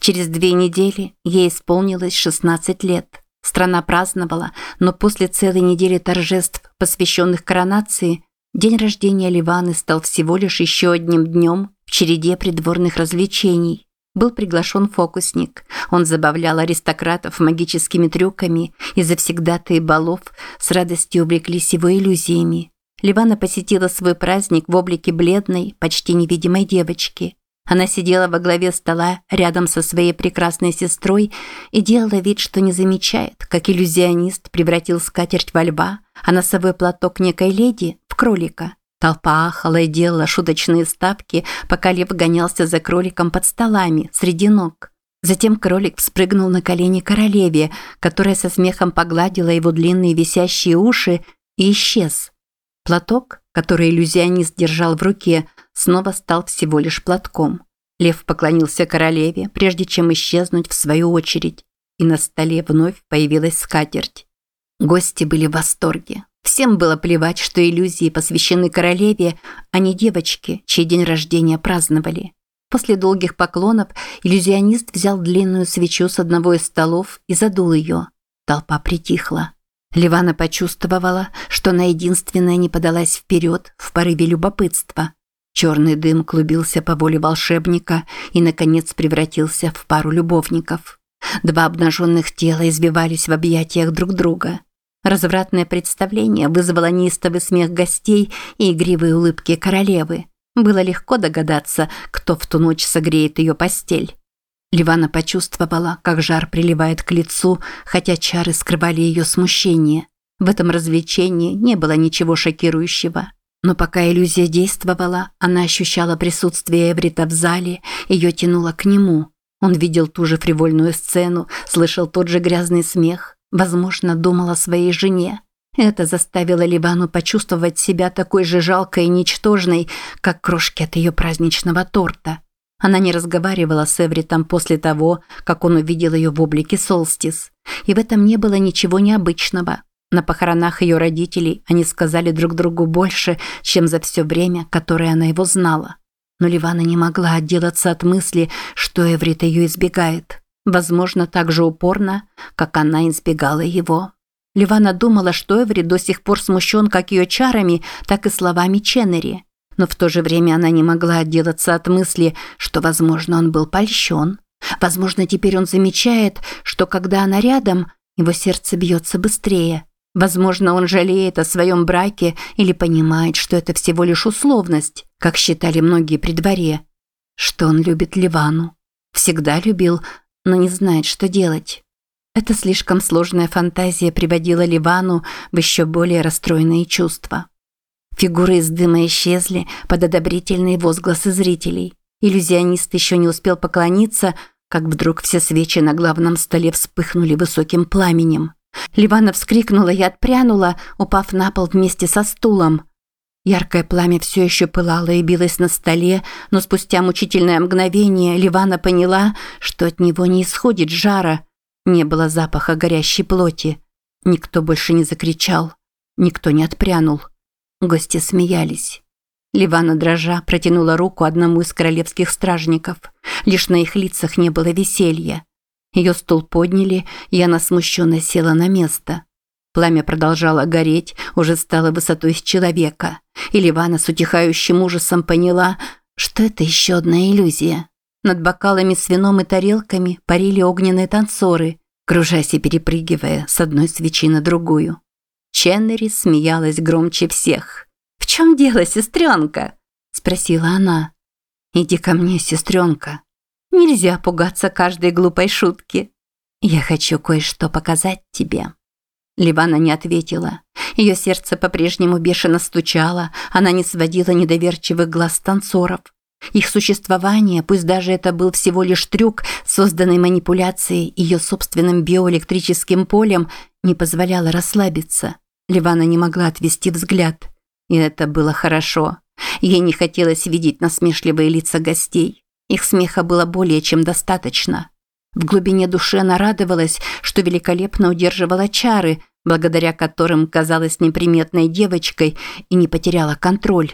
Через две недели ей исполнилось 16 лет. Страна праздновала, но после целой недели торжеств, посвященных коронации, день рождения Ливаны стал всего лишь еще одним днем в череде придворных развлечений. Был приглашен фокусник. Он забавлял аристократов магическими трюками, и завсегдатые балов с радостью увлеклись его иллюзиями. Ливана посетила свой праздник в облике бледной, почти невидимой девочки. Она сидела во главе стола рядом со своей прекрасной сестрой и делала вид, что не замечает, как иллюзионист превратил скатерть во льва, а носовой платок некой леди в кролика. Толпа ахала и делала шуточные ставки, пока лев гонялся за кроликом под столами, среди ног. Затем кролик вспрыгнул на колени королеве, которая со смехом погладила его длинные висящие уши и исчез. Платок, который иллюзионист держал в руке, снова стал всего лишь платком. Лев поклонился королеве, прежде чем исчезнуть в свою очередь, и на столе вновь появилась скатерть. Гости были в восторге. Всем было плевать, что иллюзии посвящены королеве, а не девочке, чей день рождения праздновали. После долгих поклонов иллюзионист взял длинную свечу с одного из столов и задул ее. Толпа притихла. Ливана почувствовала, что она единственная не подалась вперед в порыве любопытства. Черный дым клубился по воле волшебника и, наконец, превратился в пару любовников. Два обнаженных тела избивались в объятиях друг друга. Развратное представление вызвало неистовый смех гостей и игривые улыбки королевы. Было легко догадаться, кто в ту ночь согреет ее постель. Ливана почувствовала, как жар приливает к лицу, хотя чары скрывали ее смущение. В этом развлечении не было ничего шокирующего. Но пока иллюзия действовала, она ощущала присутствие Эврита в зале, ее тянуло к нему. Он видел ту же фривольную сцену, слышал тот же грязный смех, возможно, думал о своей жене. Это заставило Ливану почувствовать себя такой же жалкой и ничтожной, как крошки от ее праздничного торта. Она не разговаривала с Эвритом после того, как он увидел ее в облике Солстис. И в этом не было ничего необычного. На похоронах ее родителей они сказали друг другу больше, чем за все время, которое она его знала. Но Ливана не могла отделаться от мысли, что Эврит ее избегает. Возможно, так же упорно, как она избегала его. Ливана думала, что Эврит до сих пор смущен как ее чарами, так и словами Ченнери – но в то же время она не могла отделаться от мысли, что, возможно, он был польщен. Возможно, теперь он замечает, что когда она рядом, его сердце бьется быстрее. Возможно, он жалеет о своем браке или понимает, что это всего лишь условность, как считали многие при дворе. Что он любит Ливану. Всегда любил, но не знает, что делать. Эта слишком сложная фантазия приводила Ливану в еще более расстроенные чувства. Фигуры из дыма исчезли под одобрительные возгласы зрителей. Иллюзионист еще не успел поклониться, как вдруг все свечи на главном столе вспыхнули высоким пламенем. Ливана вскрикнула и отпрянула, упав на пол вместе со стулом. Яркое пламя все еще пылало и билось на столе, но спустя мучительное мгновение Ливана поняла, что от него не исходит жара. Не было запаха горящей плоти. Никто больше не закричал. Никто не отпрянул. Гости смеялись. Ливана дрожа протянула руку одному из королевских стражников. Лишь на их лицах не было веселья. Ее стул подняли, и она смущенно села на место. Пламя продолжало гореть, уже стало высотой с человека. И Ливана с утихающим ужасом поняла, что это еще одна иллюзия. Над бокалами с вином и тарелками парили огненные танцоры, кружась и перепрыгивая с одной свечи на другую. Ченнери смеялась громче всех. «В чем дело, сестренка?» – спросила она. «Иди ко мне, сестренка. Нельзя пугаться каждой глупой шутки. Я хочу кое-что показать тебе». Ливана не ответила. Ее сердце по-прежнему бешено стучало, она не сводила недоверчивых глаз танцоров. Их существование, пусть даже это был всего лишь трюк, созданный манипуляцией ее собственным биоэлектрическим полем, не позволяло расслабиться. Ливана не могла отвести взгляд. И это было хорошо. Ей не хотелось видеть насмешливые лица гостей. Их смеха было более чем достаточно. В глубине души она радовалась, что великолепно удерживала чары, благодаря которым казалась неприметной девочкой и не потеряла контроль.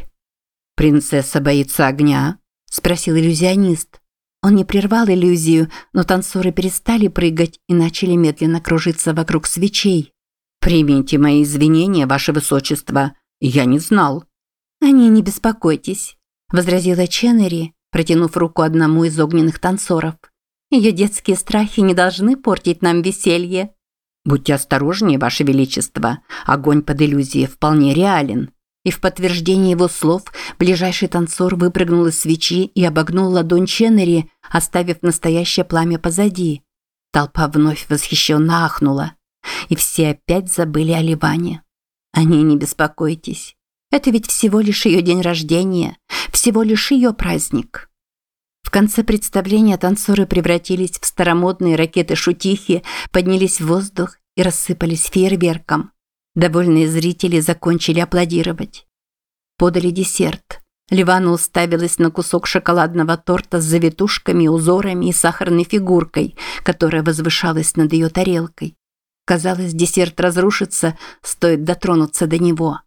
«Принцесса боится огня?» – спросил иллюзионист. Он не прервал иллюзию, но танцоры перестали прыгать и начали медленно кружиться вокруг свечей. «Примите мои извинения, ваше высочество. Я не знал». «О ней не беспокойтесь», – возразила Ченнери, протянув руку одному из огненных танцоров. «Ее детские страхи не должны портить нам веселье». «Будьте осторожнее, ваше величество. Огонь под иллюзией вполне реален». И в подтверждение его слов ближайший танцор выпрыгнул из свечи и обогнул ладонь Ченнери, оставив настоящее пламя позади. Толпа вновь восхищенно ахнула. И все опять забыли о Ливане. О ней не беспокойтесь. Это ведь всего лишь ее день рождения, всего лишь ее праздник. В конце представления танцоры превратились в старомодные ракеты-шутихи, поднялись в воздух и рассыпались фейерверком. Довольные зрители закончили аплодировать. Подали десерт. Ливана уставилась на кусок шоколадного торта с завитушками, узорами и сахарной фигуркой, которая возвышалась над ее тарелкой. Казалось, десерт разрушится, стоит дотронуться до него.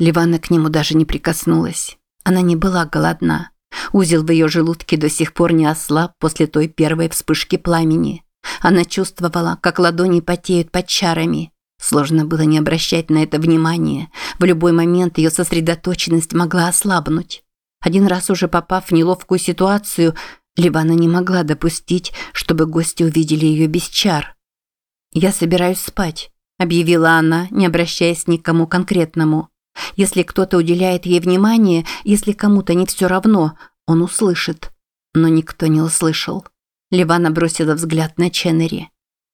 Ливана к нему даже не прикоснулась. Она не была голодна. Узел в ее желудке до сих пор не ослаб после той первой вспышки пламени. Она чувствовала, как ладони потеют под чарами. Сложно было не обращать на это внимания. В любой момент ее сосредоточенность могла ослабнуть. Один раз уже попав в неловкую ситуацию, Ливана не могла допустить, чтобы гости увидели ее без чар. «Я собираюсь спать», – объявила она, не обращаясь ни к кому конкретному. Если кто-то уделяет ей внимание, если кому-то не все равно, он услышит. Но никто не услышал. Ливана бросила взгляд на Ченнери.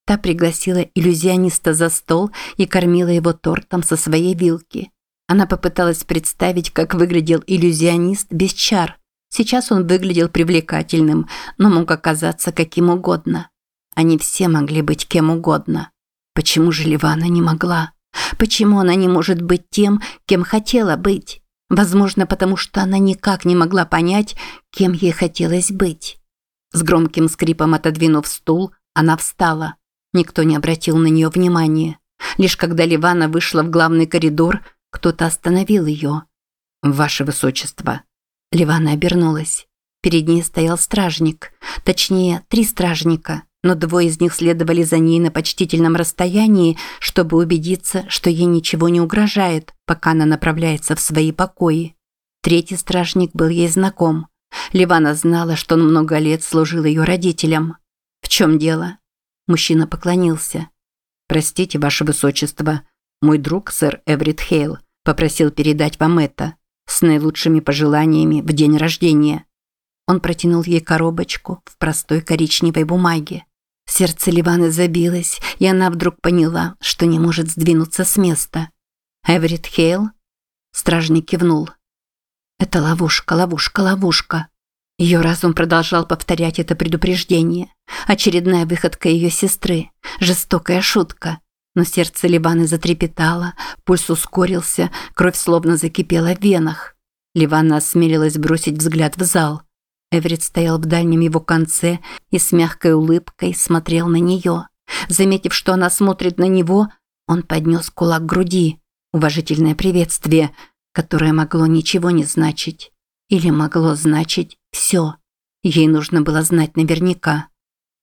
Та пригласила иллюзиониста за стол и кормила его тортом со своей вилки. Она попыталась представить, как выглядел иллюзионист без чар. Сейчас он выглядел привлекательным, но мог оказаться каким угодно. Они все могли быть кем угодно. Почему же Ливана не могла? Почему она не может быть тем, кем хотела быть? Возможно, потому что она никак не могла понять, кем ей хотелось быть. С громким скрипом отодвинув стул, она встала. Никто не обратил на нее внимания. Лишь когда Ливана вышла в главный коридор, кто-то остановил ее. «Ваше высочество». Ливана обернулась. Перед ней стоял стражник. Точнее, три стражника, но двое из них следовали за ней на почтительном расстоянии, чтобы убедиться, что ей ничего не угрожает, пока она направляется в свои покои. Третий стражник был ей знаком. Ливана знала, что он много лет служил ее родителям. В чем дело? Мужчина поклонился. «Простите, ваше высочество, мой друг, сэр Эврит Хейл, попросил передать вам это с наилучшими пожеланиями в день рождения». Он протянул ей коробочку в простой коричневой бумаге. Сердце Ливаны забилось, и она вдруг поняла, что не может сдвинуться с места. «Эврит Хейл?» Стражник кивнул. «Это ловушка, ловушка, ловушка». Ее разум продолжал повторять это предупреждение. Очередная выходка ее сестры. Жестокая шутка. Но сердце Ливаны затрепетало, пульс ускорился, кровь словно закипела в венах. Ливана осмелилась бросить взгляд в зал. Эверетт стоял в дальнем его конце и с мягкой улыбкой смотрел на нее. Заметив, что она смотрит на него, он поднес кулак к груди. Уважительное приветствие, которое могло ничего не значить. Или могло значить все. Ей нужно было знать наверняка.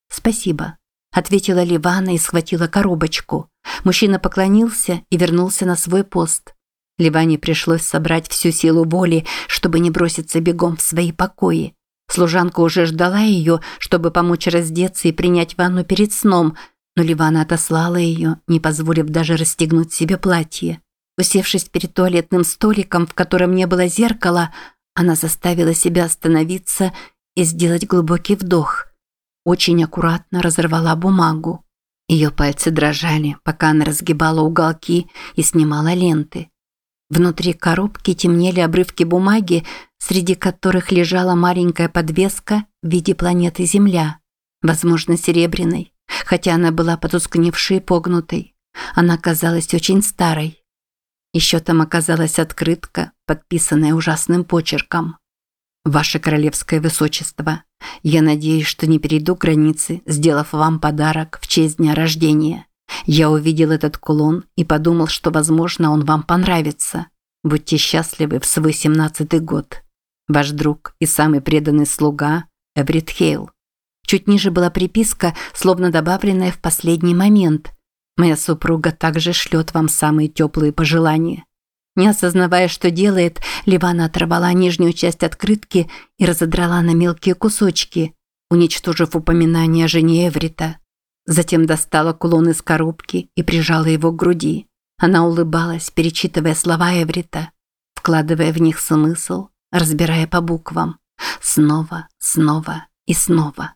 «Спасибо», – ответила Ливана и схватила коробочку. Мужчина поклонился и вернулся на свой пост. Ливане пришлось собрать всю силу воли, чтобы не броситься бегом в свои покои. Служанка уже ждала ее, чтобы помочь раздеться и принять ванну перед сном, но Ливана отослала ее, не позволив даже расстегнуть себе платье. Усевшись перед туалетным столиком, в котором не было зеркала, она заставила себя остановиться и сделать глубокий вдох. Очень аккуратно разорвала бумагу. Ее пальцы дрожали, пока она разгибала уголки и снимала ленты. Внутри коробки темнели обрывки бумаги, среди которых лежала маленькая подвеска в виде планеты Земля, возможно, серебряной, хотя она была потускневшей и погнутой. Она казалась очень старой. Еще там оказалась открытка, подписанная ужасным почерком. «Ваше королевское высочество, я надеюсь, что не перейду границы, сделав вам подарок в честь дня рождения. Я увидел этот кулон и подумал, что, возможно, он вам понравится. Будьте счастливы в свой семнадцатый год. Ваш друг и самый преданный слуга Эврит Хейл». Чуть ниже была приписка, словно добавленная в последний момент. «Моя супруга также шлет вам самые теплые пожелания». Не осознавая, что делает, Ливана оторвала нижнюю часть открытки и разодрала на мелкие кусочки, уничтожив упоминание о жене Эврита. Затем достала кулон из коробки и прижала его к груди. Она улыбалась, перечитывая слова Эврита, вкладывая в них смысл, разбирая по буквам. Снова, снова и снова.